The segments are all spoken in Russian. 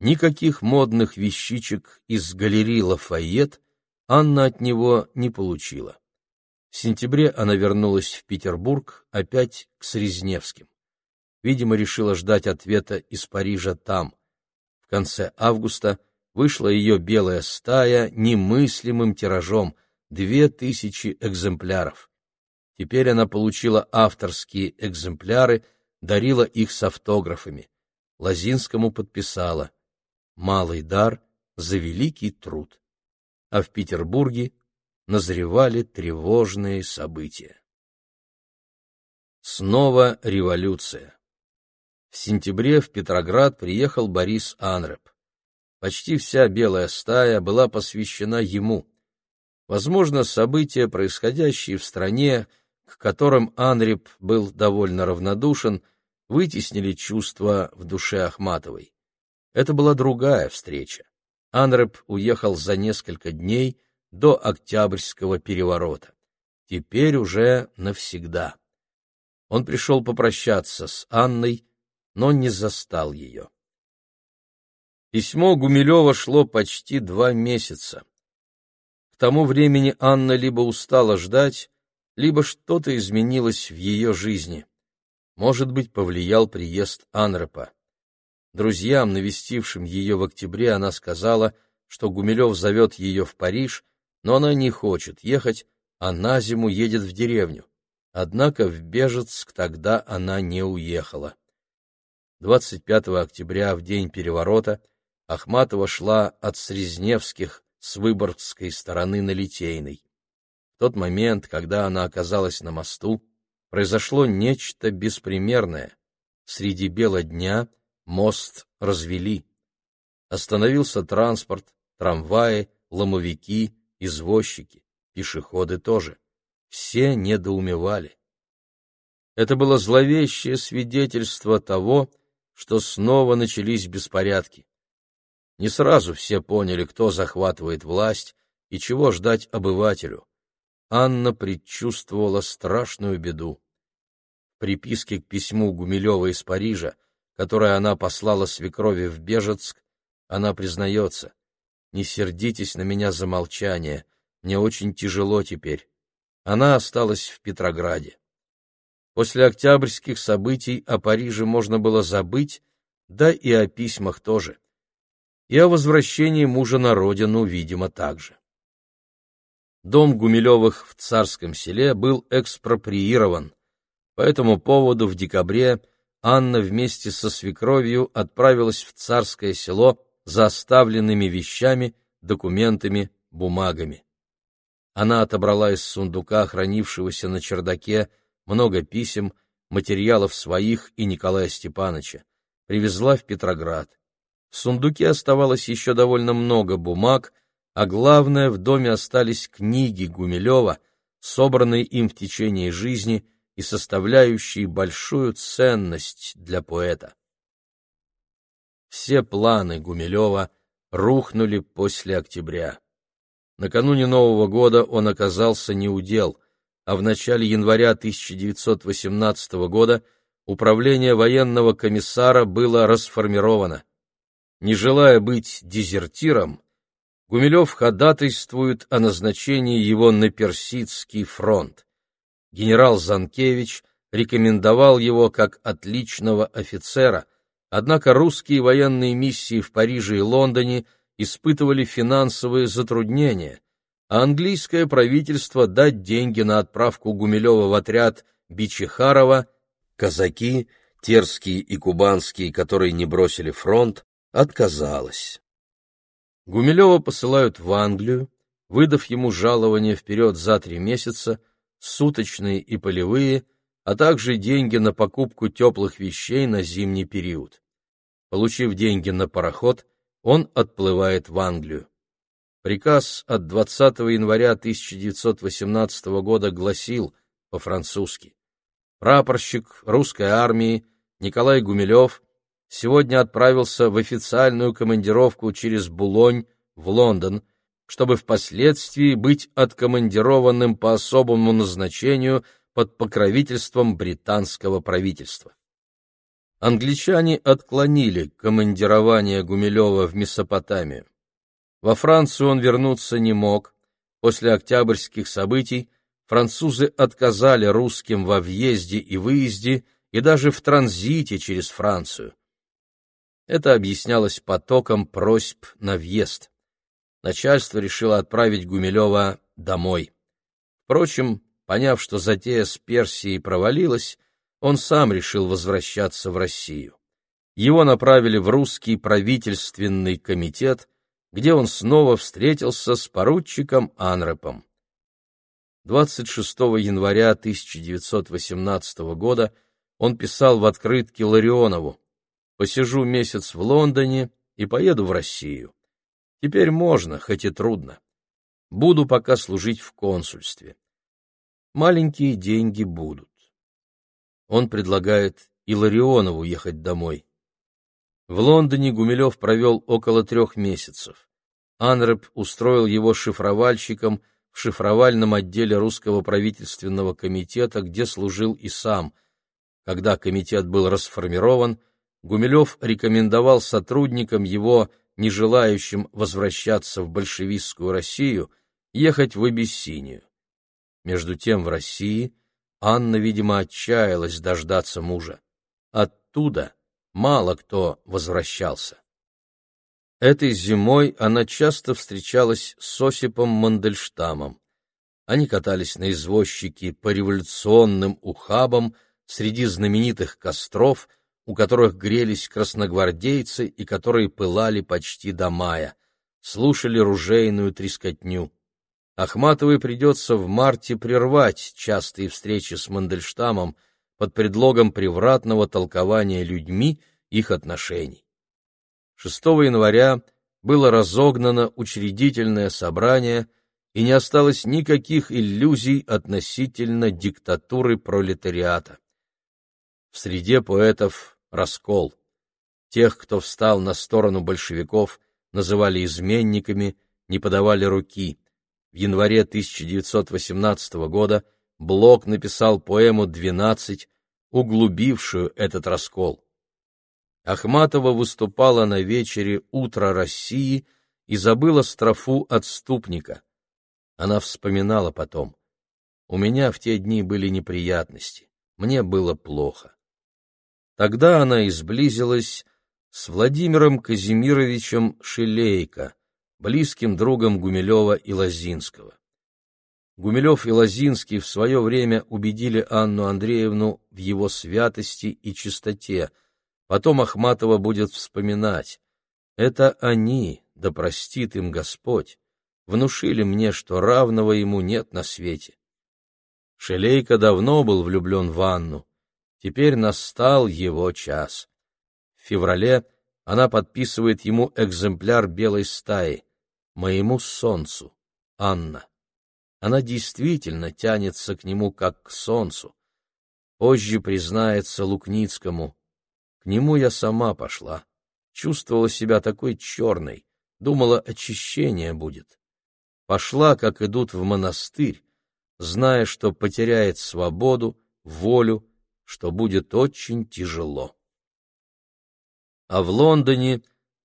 Никаких модных вещичек из галереи Лафайет Анна от него не получила. В сентябре она вернулась в Петербург, опять к Срезневским. Видимо, решила ждать ответа из Парижа там. В конце августа вышла ее белая стая немыслимым тиражом — две тысячи экземпляров. Теперь она получила авторские экземпляры, дарила их с автографами. Лазинскому подписала «Малый дар за великий труд». А в Петербурге назревали тревожные события. Снова революция. В сентябре в Петроград приехал Борис Анреп. Почти вся белая стая была посвящена ему. Возможно, события, происходящие в стране, к которым Анрип был довольно равнодушен, вытеснили чувства в душе Ахматовой. Это была другая встреча. Анрип уехал за несколько дней до Октябрьского переворота. Теперь уже навсегда. Он пришел попрощаться с Анной, но не застал ее. Письмо Гумилева шло почти два месяца. К тому времени Анна либо устала ждать, либо что-то изменилось в ее жизни. Может быть, повлиял приезд Анрепа. Друзьям, навестившим ее в октябре, она сказала, что Гумилев зовет ее в Париж, но она не хочет ехать, а на зиму едет в деревню. Однако в Бежецк тогда она не уехала. 25 октября, в день переворота, Ахматова шла от Срезневских с Выборгской стороны на Литейной. В тот момент, когда она оказалась на мосту, произошло нечто беспримерное. Среди бела дня мост развели. Остановился транспорт, трамваи, ломовики, извозчики, пешеходы тоже. Все недоумевали. Это было зловещее свидетельство того, что снова начались беспорядки. Не сразу все поняли, кто захватывает власть и чего ждать обывателю. Анна предчувствовала страшную беду. В приписке к письму Гумилева из Парижа, которое она послала свекрови в Бежецк, она признается, «Не сердитесь на меня за молчание, мне очень тяжело теперь». Она осталась в Петрограде. После октябрьских событий о Париже можно было забыть, да и о письмах тоже. И о возвращении мужа на родину, видимо, также. Дом Гумилевых в Царском селе был экспроприирован. По этому поводу в декабре Анна вместе со свекровью отправилась в Царское село за оставленными вещами, документами, бумагами. Она отобрала из сундука, хранившегося на чердаке, много писем, материалов своих и Николая Степановича, привезла в Петроград. В сундуке оставалось еще довольно много бумаг, а главное, в доме остались книги Гумилева, собранные им в течение жизни и составляющие большую ценность для поэта. Все планы Гумилева рухнули после октября. Накануне Нового года он оказался неудел, а в начале января 1918 года управление военного комиссара было расформировано. Не желая быть дезертиром, Гумилев ходатайствует о назначении его на Персидский фронт. Генерал Занкевич рекомендовал его как отличного офицера, однако русские военные миссии в Париже и Лондоне испытывали финансовые затруднения, а английское правительство дать деньги на отправку Гумилева в отряд Бичихарова, казаки, терские и кубанские, которые не бросили фронт, отказалось. Гумилева посылают в Англию, выдав ему жалование вперед за три месяца, суточные и полевые, а также деньги на покупку теплых вещей на зимний период. Получив деньги на пароход, он отплывает в Англию. Приказ от 20 января 1918 года гласил по-французски «Прапорщик русской армии Николай Гумилев сегодня отправился в официальную командировку через Булонь в Лондон, чтобы впоследствии быть откомандированным по особому назначению под покровительством британского правительства. англичане отклонили командирование Гумилева в Месопотамию. Во Францию он вернуться не мог. После октябрьских событий французы отказали русским во въезде и выезде и даже в транзите через Францию. Это объяснялось потоком просьб на въезд. Начальство решило отправить Гумилева домой. Впрочем, поняв, что затея с Персией провалилась, он сам решил возвращаться в Россию. Его направили в русский правительственный комитет, где он снова встретился с поручиком Анрепом. 26 января 1918 года он писал в открытке Ларионову «Посижу месяц в Лондоне и поеду в Россию. Теперь можно, хоть и трудно. Буду пока служить в консульстве. Маленькие деньги будут. Он предлагает Иларионову ехать домой. В Лондоне Гумилев провел около трех месяцев. Анреп устроил его шифровальщиком в шифровальном отделе русского правительственного комитета, где служил и сам. Когда комитет был расформирован, Гумилев рекомендовал сотрудникам его, не желающим возвращаться в большевистскую Россию, ехать в Абиссинию. Между тем в России Анна, видимо, отчаялась дождаться мужа. Оттуда мало кто возвращался. Этой зимой она часто встречалась с Осипом Мандельштамом. Они катались на извозчике по революционным ухабам среди знаменитых костров, у которых грелись красногвардейцы и которые пылали почти до мая, слушали ружейную трескотню. Ахматовой придется в марте прервать частые встречи с Мандельштамом под предлогом превратного толкования людьми их отношений. 6 января было разогнано учредительное собрание, и не осталось никаких иллюзий относительно диктатуры пролетариата. В среде поэтов раскол. Тех, кто встал на сторону большевиков, называли изменниками, не подавали руки. В январе 1918 года Блок написал поэму «Двенадцать», углубившую этот раскол. Ахматова выступала на вечере «Утро России» и забыла строфу «Отступника». Она вспоминала потом. «У меня в те дни были неприятности, мне было плохо». Тогда она изблизилась с Владимиром Казимировичем Шилейко, близким другом Гумилева и Лозинского. Гумилев и Лозинский в свое время убедили Анну Андреевну в его святости и чистоте. Потом Ахматова будет вспоминать. Это они, да простит им Господь, внушили мне, что равного ему нет на свете. Шелейко давно был влюблен в Анну. Теперь настал его час. В феврале она подписывает ему экземпляр белой стаи моему солнцу, Анна. Она действительно тянется к нему, как к солнцу. Позже признается Лукницкому. К нему я сама пошла. Чувствовала себя такой черной, думала, очищение будет. Пошла, как идут в монастырь, зная, что потеряет свободу, волю, что будет очень тяжело. А в Лондоне,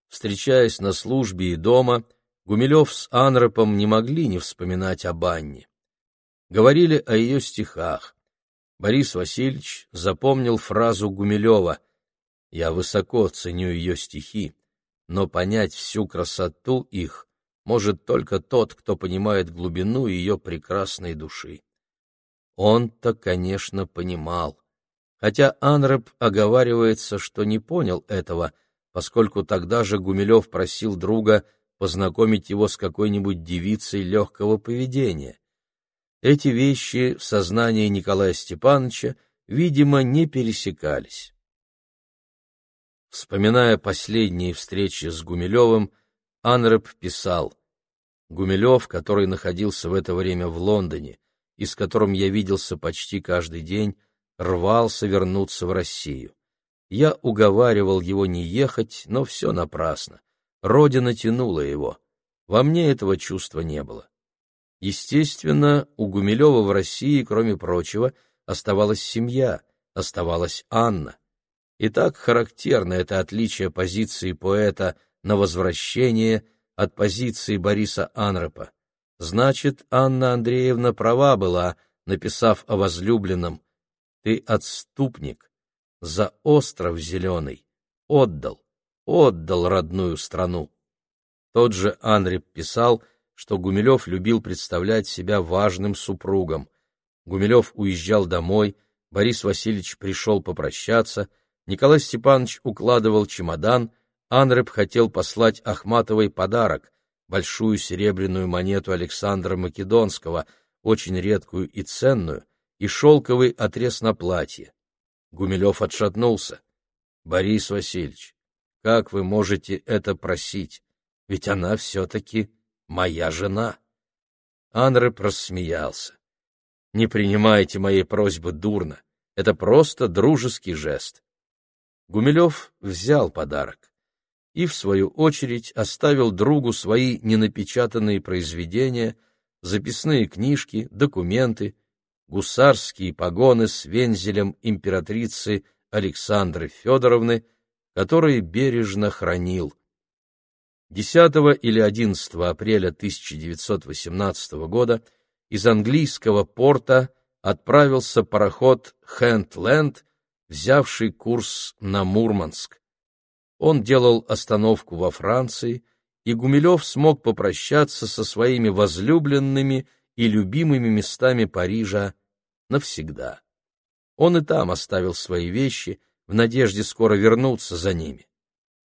встречаясь на службе и дома, Гумилев с Анропом не могли не вспоминать об Анне. Говорили о ее стихах. Борис Васильевич запомнил фразу Гумилева «Я высоко ценю ее стихи, но понять всю красоту их может только тот, кто понимает глубину ее прекрасной души». Он-то, конечно, понимал. Хотя Анреп оговаривается, что не понял этого, поскольку тогда же Гумилев просил друга познакомить его с какой-нибудь девицей легкого поведения. Эти вещи в сознании Николая Степановича, видимо, не пересекались. Вспоминая последние встречи с Гумилевым, Анреп писал «Гумилев, который находился в это время в Лондоне и с которым я виделся почти каждый день, рвался вернуться в Россию. Я уговаривал его не ехать, но все напрасно. Родина тянула его. Во мне этого чувства не было. Естественно, у Гумилева в России, кроме прочего, оставалась семья, оставалась Анна. И так характерно это отличие позиции поэта на возвращение от позиции Бориса Анропа. Значит, Анна Андреевна права была, написав о возлюбленном. Ты отступник, за остров зеленый, отдал, отдал родную страну. Тот же Анреп писал, что Гумилев любил представлять себя важным супругом. Гумилев уезжал домой, Борис Васильевич пришел попрощаться, Николай Степанович укладывал чемодан, Анреп хотел послать Ахматовой подарок — большую серебряную монету Александра Македонского, очень редкую и ценную, и шелковый отрез на платье. Гумилев отшатнулся. — Борис Васильевич, как вы можете это просить? Ведь она все-таки моя жена. Анреп рассмеялся. — Не принимайте моей просьбы дурно. Это просто дружеский жест. Гумилев взял подарок и, в свою очередь, оставил другу свои ненапечатанные произведения, записные книжки, документы, гусарские погоны с вензелем императрицы Александры Федоровны, которые бережно хранил. 10 или 11 апреля 1918 года из английского порта отправился пароход «Хендленд», взявший курс на Мурманск. Он делал остановку во Франции, и Гумилев смог попрощаться со своими возлюбленными и любимыми местами Парижа навсегда. Он и там оставил свои вещи в надежде скоро вернуться за ними.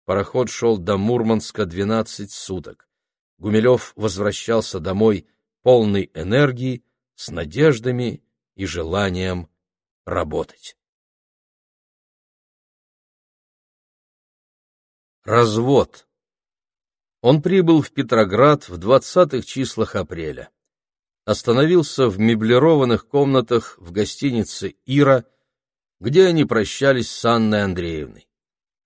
Пароход шел до Мурманска двенадцать суток. Гумилев возвращался домой полный энергии, с надеждами и желанием работать. Развод. Он прибыл в Петроград в двадцатых числах апреля остановился в меблированных комнатах в гостинице «Ира», где они прощались с Анной Андреевной.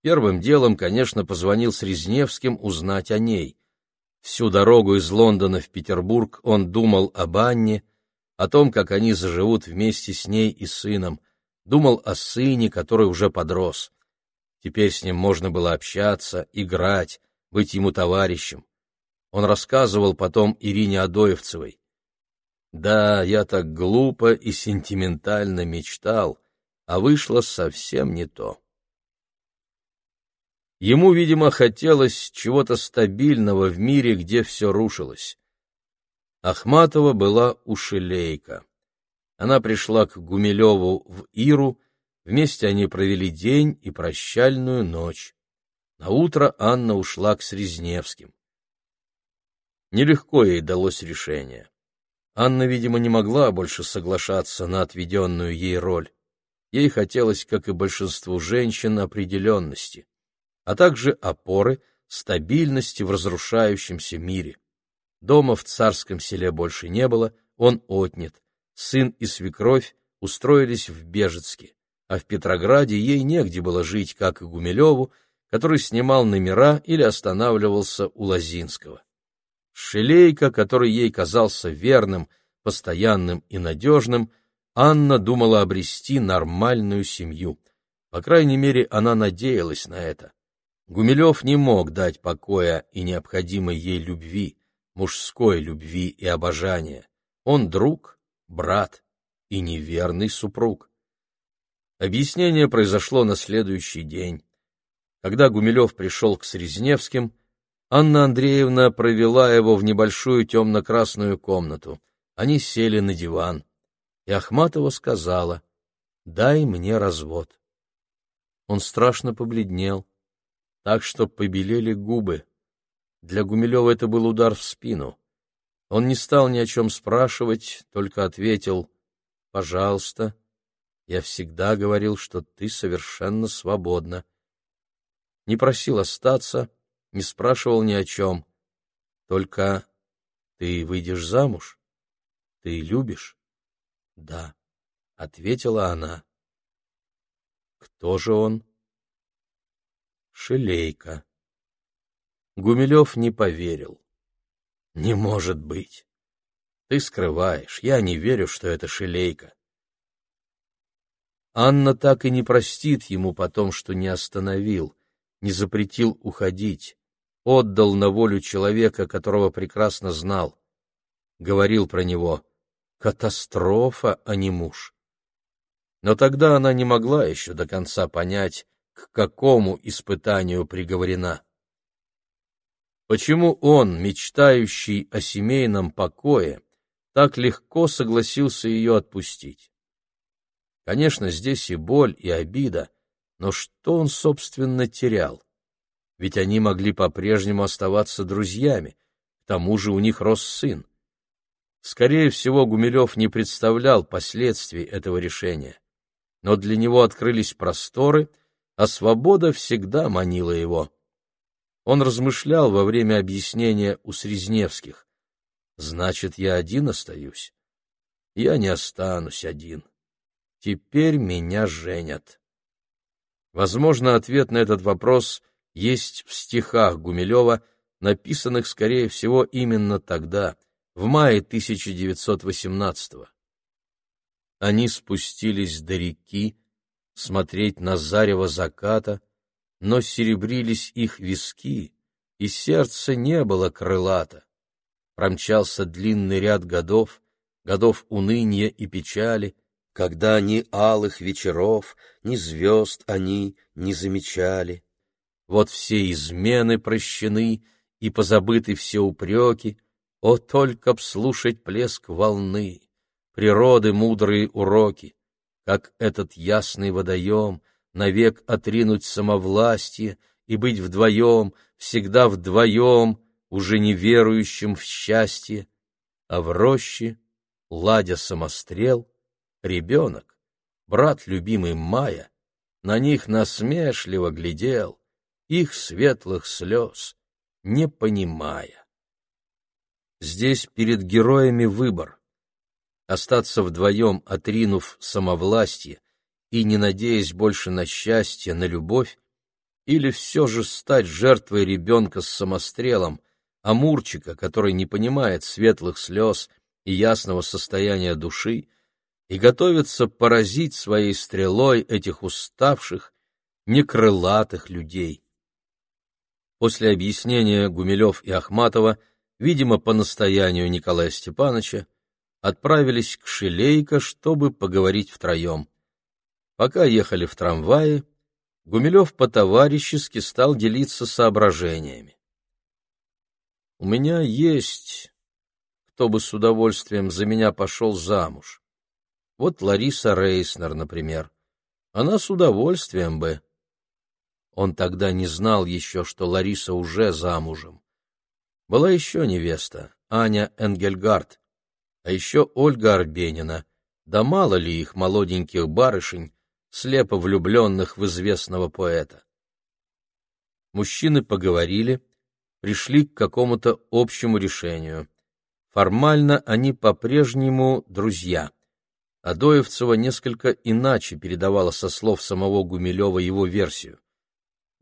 Первым делом, конечно, позвонил Срезневским узнать о ней. Всю дорогу из Лондона в Петербург он думал об Анне, о том, как они заживут вместе с ней и сыном, думал о сыне, который уже подрос. Теперь с ним можно было общаться, играть, быть ему товарищем. Он рассказывал потом Ирине Адоевцевой. Да, я так глупо и сентиментально мечтал, а вышло совсем не то. Ему, видимо, хотелось чего-то стабильного в мире, где все рушилось. Ахматова была ушелейка. Она пришла к Гумилеву в Иру, вместе они провели день и прощальную ночь. На утро Анна ушла к Срезневским. Нелегко ей далось решение. Анна, видимо, не могла больше соглашаться на отведенную ей роль. Ей хотелось, как и большинству женщин, определенности, а также опоры, стабильности в разрушающемся мире. Дома в царском селе больше не было, он отнят. Сын и свекровь устроились в Бежецке, а в Петрограде ей негде было жить, как и Гумилеву, который снимал номера или останавливался у Лозинского. Шелейка, который ей казался верным, постоянным и надежным, Анна думала обрести нормальную семью. По крайней мере, она надеялась на это. Гумилев не мог дать покоя и необходимой ей любви, мужской любви и обожания. Он друг, брат и неверный супруг. Объяснение произошло на следующий день. Когда Гумилев пришел к Срезневским, Анна Андреевна провела его в небольшую темно-красную комнату. Они сели на диван, и Ахматова сказала, «Дай мне развод». Он страшно побледнел, так что побелели губы. Для Гумилева это был удар в спину. Он не стал ни о чем спрашивать, только ответил, «Пожалуйста, я всегда говорил, что ты совершенно свободна». Не просил остаться, — не спрашивал ни о чем. Только ты выйдешь замуж? Ты любишь? Да, ответила она. Кто же он? Шелейка. Гумилев не поверил. Не может быть. Ты скрываешь. Я не верю, что это Шелейка. Анна так и не простит ему потом, что не остановил, не запретил уходить, отдал на волю человека, которого прекрасно знал. Говорил про него «катастрофа, а не муж». Но тогда она не могла еще до конца понять, к какому испытанию приговорена. Почему он, мечтающий о семейном покое, так легко согласился ее отпустить? Конечно, здесь и боль, и обида, но что он, собственно, терял? Ведь они могли по-прежнему оставаться друзьями, к тому же у них рос сын. Скорее всего, Гумилев не представлял последствий этого решения, но для него открылись просторы, а свобода всегда манила его. Он размышлял во время объяснения у Срезневских. «Значит, я один остаюсь?» «Я не останусь один». Теперь меня женят. Возможно, ответ на этот вопрос есть в стихах Гумилева, написанных, скорее всего, именно тогда, в мае 1918 -го. Они спустились до реки, смотреть на зарево заката, но серебрились их виски, и сердце не было крылато. Промчался длинный ряд годов, годов уныния и печали, когда ни алых вечеров, ни звезд они не замечали. Вот все измены прощены, и позабыты все упреки, о, только б слушать плеск волны, природы мудрые уроки, как этот ясный водоем, навек отринуть самовластие и быть вдвоем, всегда вдвоем, уже не верующим в счастье, а в роще, ладя самострел, ребенок, брат любимый Мая, на них насмешливо глядел, их светлых слез, не понимая. Здесь перед героями выбор — остаться вдвоем, отринув самовластие и не надеясь больше на счастье, на любовь, или все же стать жертвой ребенка с самострелом, амурчика, который не понимает светлых слез и ясного состояния души, и готовится поразить своей стрелой этих уставших, некрылатых людей. После объяснения Гумилев и Ахматова, видимо, по настоянию Николая Степановича, отправились к Шилейко, чтобы поговорить втроем. Пока ехали в трамвае, Гумилев по-товарищески стал делиться соображениями. «У меня есть, кто бы с удовольствием за меня пошел замуж. Вот Лариса Рейснер, например. Она с удовольствием бы. Он тогда не знал еще, что Лариса уже замужем. Была еще невеста, Аня Энгельгард, а еще Ольга Арбенина. Да мало ли их молоденьких барышень, слепо влюбленных в известного поэта. Мужчины поговорили, пришли к какому-то общему решению. Формально они по-прежнему друзья. Адоевцева несколько иначе передавала со слов самого Гумилева его версию.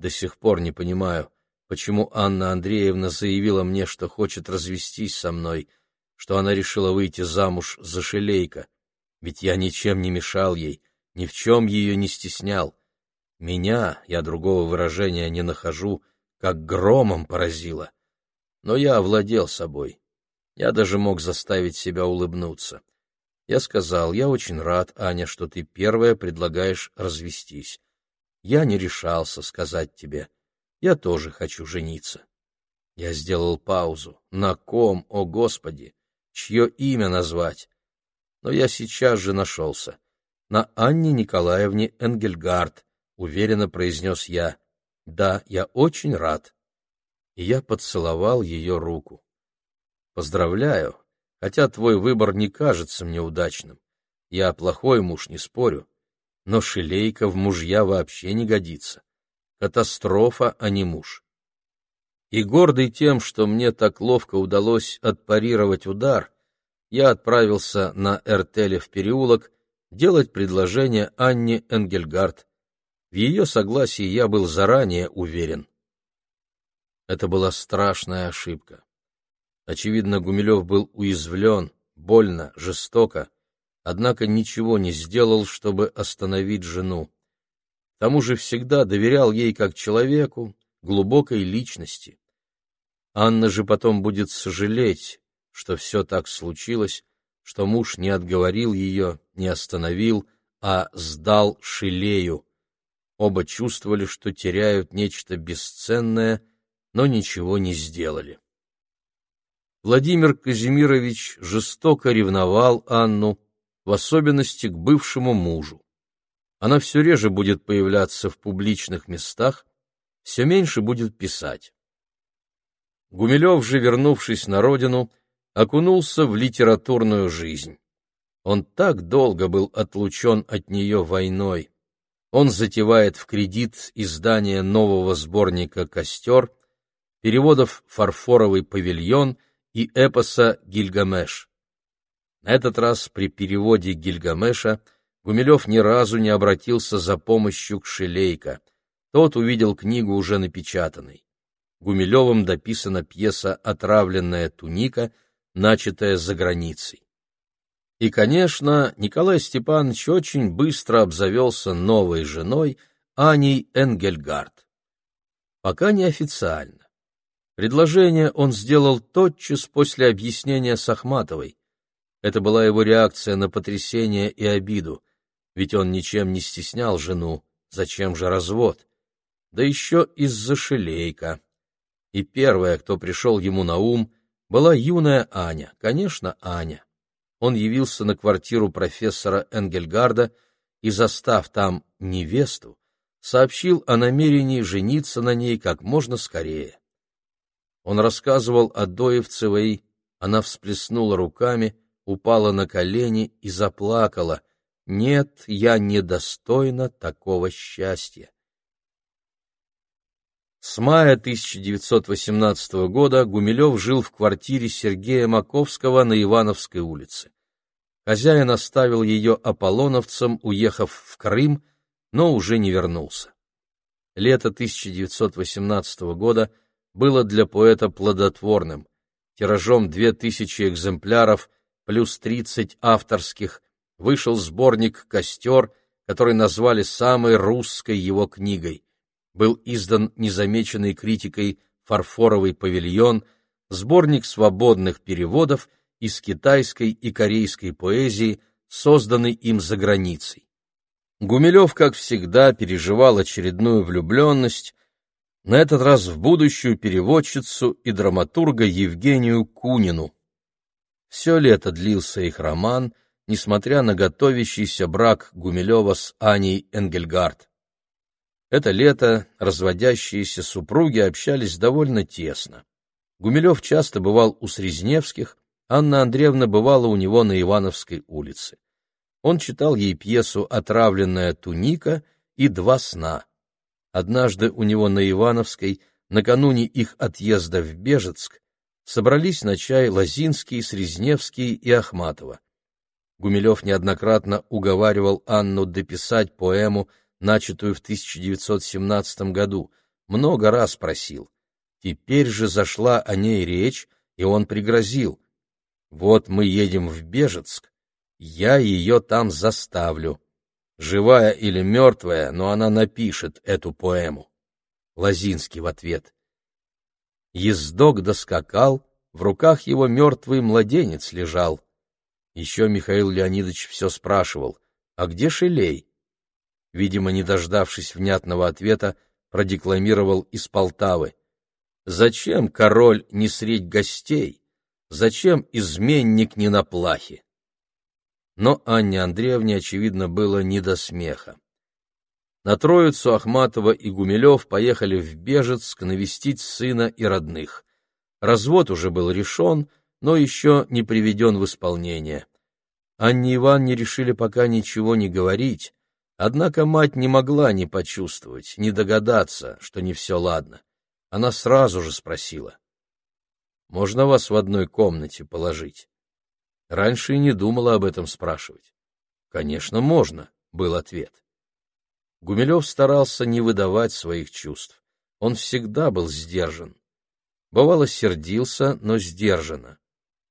До сих пор не понимаю, почему Анна Андреевна заявила мне, что хочет развестись со мной, что она решила выйти замуж за Шелейка, ведь я ничем не мешал ей, ни в чем ее не стеснял. Меня, я другого выражения не нахожу, как громом поразило. Но я овладел собой. Я даже мог заставить себя улыбнуться. Я сказал, я очень рад, Аня, что ты первая предлагаешь развестись. Я не решался сказать тебе. Я тоже хочу жениться. Я сделал паузу. На ком, о Господи? Чье имя назвать? Но я сейчас же нашелся. На Анне Николаевне Энгельгард, уверенно произнес я. Да, я очень рад. И я поцеловал ее руку. Поздравляю, хотя твой выбор не кажется мне удачным. Я плохой муж, не спорю, но шелейка в мужья вообще не годится. Катастрофа, а не муж. И гордый тем, что мне так ловко удалось отпарировать удар, я отправился на Эртеле в переулок делать предложение Анне Энгельгард. В ее согласии я был заранее уверен. Это была страшная ошибка. Очевидно, Гумилев был уязвлен, больно, жестоко, однако ничего не сделал, чтобы остановить жену. К тому же всегда доверял ей как человеку, глубокой личности. Анна же потом будет сожалеть, что все так случилось, что муж не отговорил ее, не остановил, а сдал Шилею. Оба чувствовали, что теряют нечто бесценное, но ничего не сделали. Владимир Казимирович жестоко ревновал Анну, в особенности к бывшему мужу. Она все реже будет появляться в публичных местах, все меньше будет писать. Гумилев же, вернувшись на родину, окунулся в литературную жизнь. Он так долго был отлучен от нее войной. Он затевает в кредит издание нового сборника «Костер», переводов «Фарфоровый павильон» и эпоса «Гильгамеш». На этот раз при переводе Гильгамеша Гумилев ни разу не обратился за помощью к Шелейко. Тот увидел книгу уже напечатанной. Гумилевым дописана пьеса «Отравленная туника», начатая за границей. И, конечно, Николай Степанович очень быстро обзавелся новой женой Аней Энгельгард. Пока неофициально. Предложение он сделал тотчас после объяснения с Ахматовой. Это была его реакция на потрясение и обиду, ведь он ничем не стеснял жену, зачем же развод? Да еще из-за шелейка и первая, кто пришел ему на ум, была юная Аня, конечно, Аня. Он явился на квартиру профессора Энгельгарда и, застав там невесту, сообщил о намерении жениться на ней как можно скорее. Он рассказывал о Доевцевой, она всплеснула руками, упала на колени и заплакала. «Нет, я недостойна такого счастья». С мая 1918 года Гумилев жил в квартире Сергея Маковского на Ивановской улице. Хозяин оставил ее аполлоновцам, уехав в Крым, но уже не вернулся. Лето 1918 года было для поэта плодотворным. Тиражом 2000 экземпляров плюс 30 авторских вышел сборник «Костер», который назвали самой русской его книгой был издан незамеченной критикой «Фарфоровый павильон», сборник свободных переводов из китайской и корейской поэзии, созданный им за границей. Гумилев, как всегда, переживал очередную влюбленность, на этот раз в будущую переводчицу и драматурга Евгению Кунину. Все лето длился их роман, несмотря на готовящийся брак Гумилева с Аней Энгельгард. Это лето разводящиеся супруги общались довольно тесно. Гумилев часто бывал у Срезневских, Анна Андреевна бывала у него на Ивановской улице. Он читал ей пьесу «Отравленная туника» и «Два сна». Однажды у него на Ивановской, накануне их отъезда в Бежецк, собрались на чай Лозинский, Срезневский и Ахматова. Гумилев неоднократно уговаривал Анну дописать поэму начатую в 1917 году, много раз просил. Теперь же зашла о ней речь, и он пригрозил. Вот мы едем в Бежецк, я ее там заставлю. Живая или мертвая, но она напишет эту поэму. Лазинский в ответ. Ездок доскакал, в руках его мертвый младенец лежал. Еще Михаил Леонидович все спрашивал, а где Шелей? видимо, не дождавшись внятного ответа, продекламировал из Полтавы. «Зачем король не средь гостей? Зачем изменник не на плахе?» Но Анне Андреевне, очевидно, было не до смеха. На Троицу Ахматова и Гумилев поехали в Бежецк навестить сына и родных. Развод уже был решен, но еще не приведен в исполнение. Анне Ивановне решили пока ничего не говорить, Однако мать не могла не почувствовать, не догадаться, что не все ладно. Она сразу же спросила. «Можно вас в одной комнате положить?» Раньше и не думала об этом спрашивать. «Конечно, можно», — был ответ. Гумилев старался не выдавать своих чувств. Он всегда был сдержан. Бывало, сердился, но сдержанно.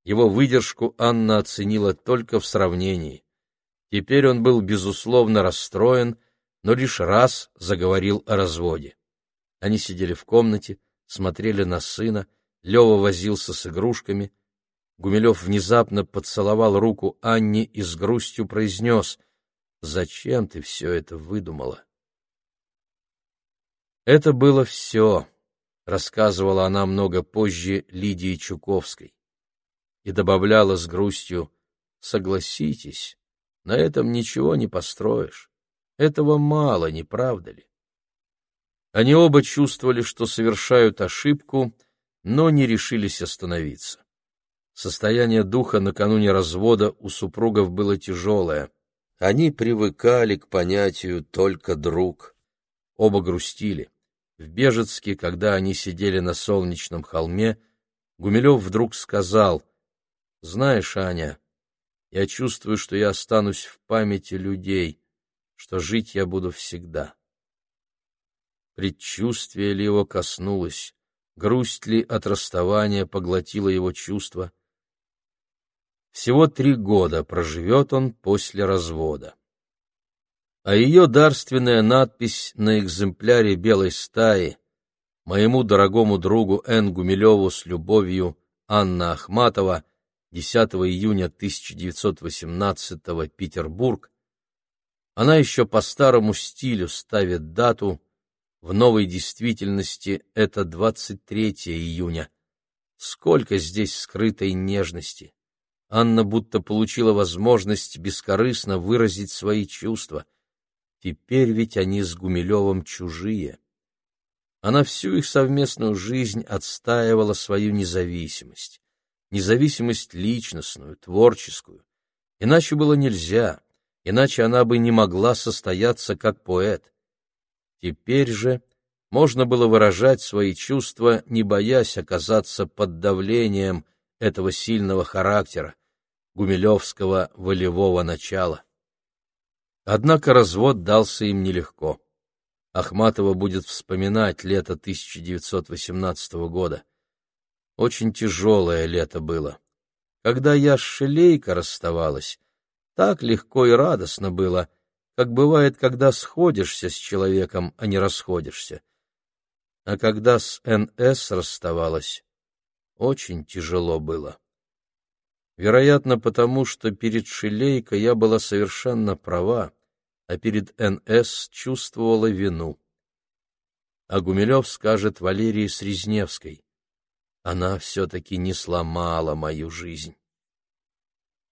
Его выдержку Анна оценила только в сравнении. Теперь он был, безусловно, расстроен, но лишь раз заговорил о разводе. Они сидели в комнате, смотрели на сына, Лева возился с игрушками. Гумилев внезапно поцеловал руку Анне и с грустью произнес «Зачем ты все это выдумала?» Это было все, рассказывала она много позже Лидии Чуковской. И добавляла с грустью «Согласитесь, на этом ничего не построишь. Этого мало, не правда ли?» Они оба чувствовали, что совершают ошибку, но не решились остановиться. Состояние духа накануне развода у супругов было тяжелое. Они привыкали к понятию «только друг». Оба грустили. В Бежецке, когда они сидели на солнечном холме, Гумилев вдруг сказал, «Знаешь, Аня, я чувствую, что я останусь в памяти людей, что жить я буду всегда». Предчувствие ли его коснулось, грусть ли от расставания поглотила его чувства? Всего три года проживет он после развода. А ее дарственная надпись на экземпляре белой стаи моему дорогому другу Н. Гумилеву с любовью Анна Ахматова 10 июня 1918 Петербург, она еще по старому стилю ставит дату в новой действительности это 23 июня. Сколько здесь скрытой нежности! Анна будто получила возможность бескорыстно выразить свои чувства. Теперь ведь они с Гумилевым чужие. Она всю их совместную жизнь отстаивала свою независимость. Независимость личностную, творческую. Иначе было нельзя, иначе она бы не могла состояться как поэт. Теперь же можно было выражать свои чувства, не боясь оказаться под давлением этого сильного характера, гумилевского волевого начала. Однако развод дался им нелегко. Ахматова будет вспоминать лето 1918 года. Очень тяжелое лето было. Когда я с Шелейко расставалась, так легко и радостно было — как бывает, когда сходишься с человеком, а не расходишься. А когда с НС расставалась, очень тяжело было. Вероятно, потому что перед Шилейко я была совершенно права, а перед НС чувствовала вину. А Гумилев скажет Валерии Срезневской, она все-таки не сломала мою жизнь.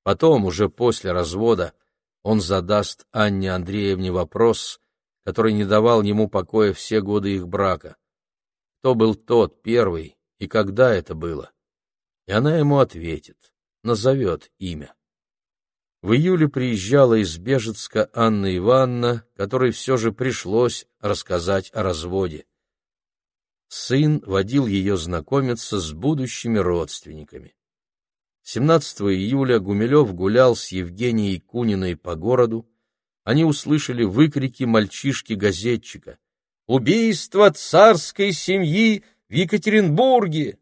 Потом, уже после развода, он задаст Анне Андреевне вопрос, который не давал ему покоя все годы их брака. Кто был тот первый и когда это было? И она ему ответит, назовет имя. В июле приезжала из Бежецка Анна Ивановна, которой все же пришлось рассказать о разводе. Сын водил ее знакомиться с будущими родственниками. 17 июля Гумилев гулял с Евгенией Куниной по городу. Они услышали выкрики мальчишки-газетчика. «Убийство царской семьи в Екатеринбурге!»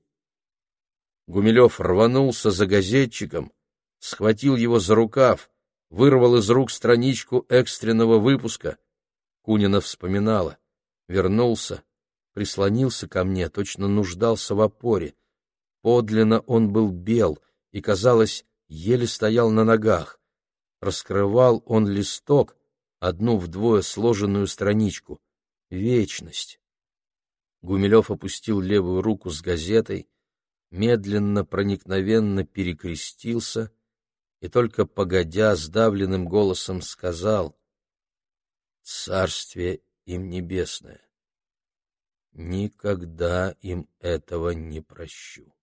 Гумилев рванулся за газетчиком, схватил его за рукав, вырвал из рук страничку экстренного выпуска. Кунина вспоминала. Вернулся, прислонился ко мне, точно нуждался в опоре. Подлинно он был бел, и, казалось, еле стоял на ногах. Раскрывал он листок, одну вдвое сложенную страничку. Вечность. Гумилев опустил левую руку с газетой, медленно, проникновенно перекрестился и только погодя сдавленным голосом сказал «Царствие им небесное! Никогда им этого не прощу!»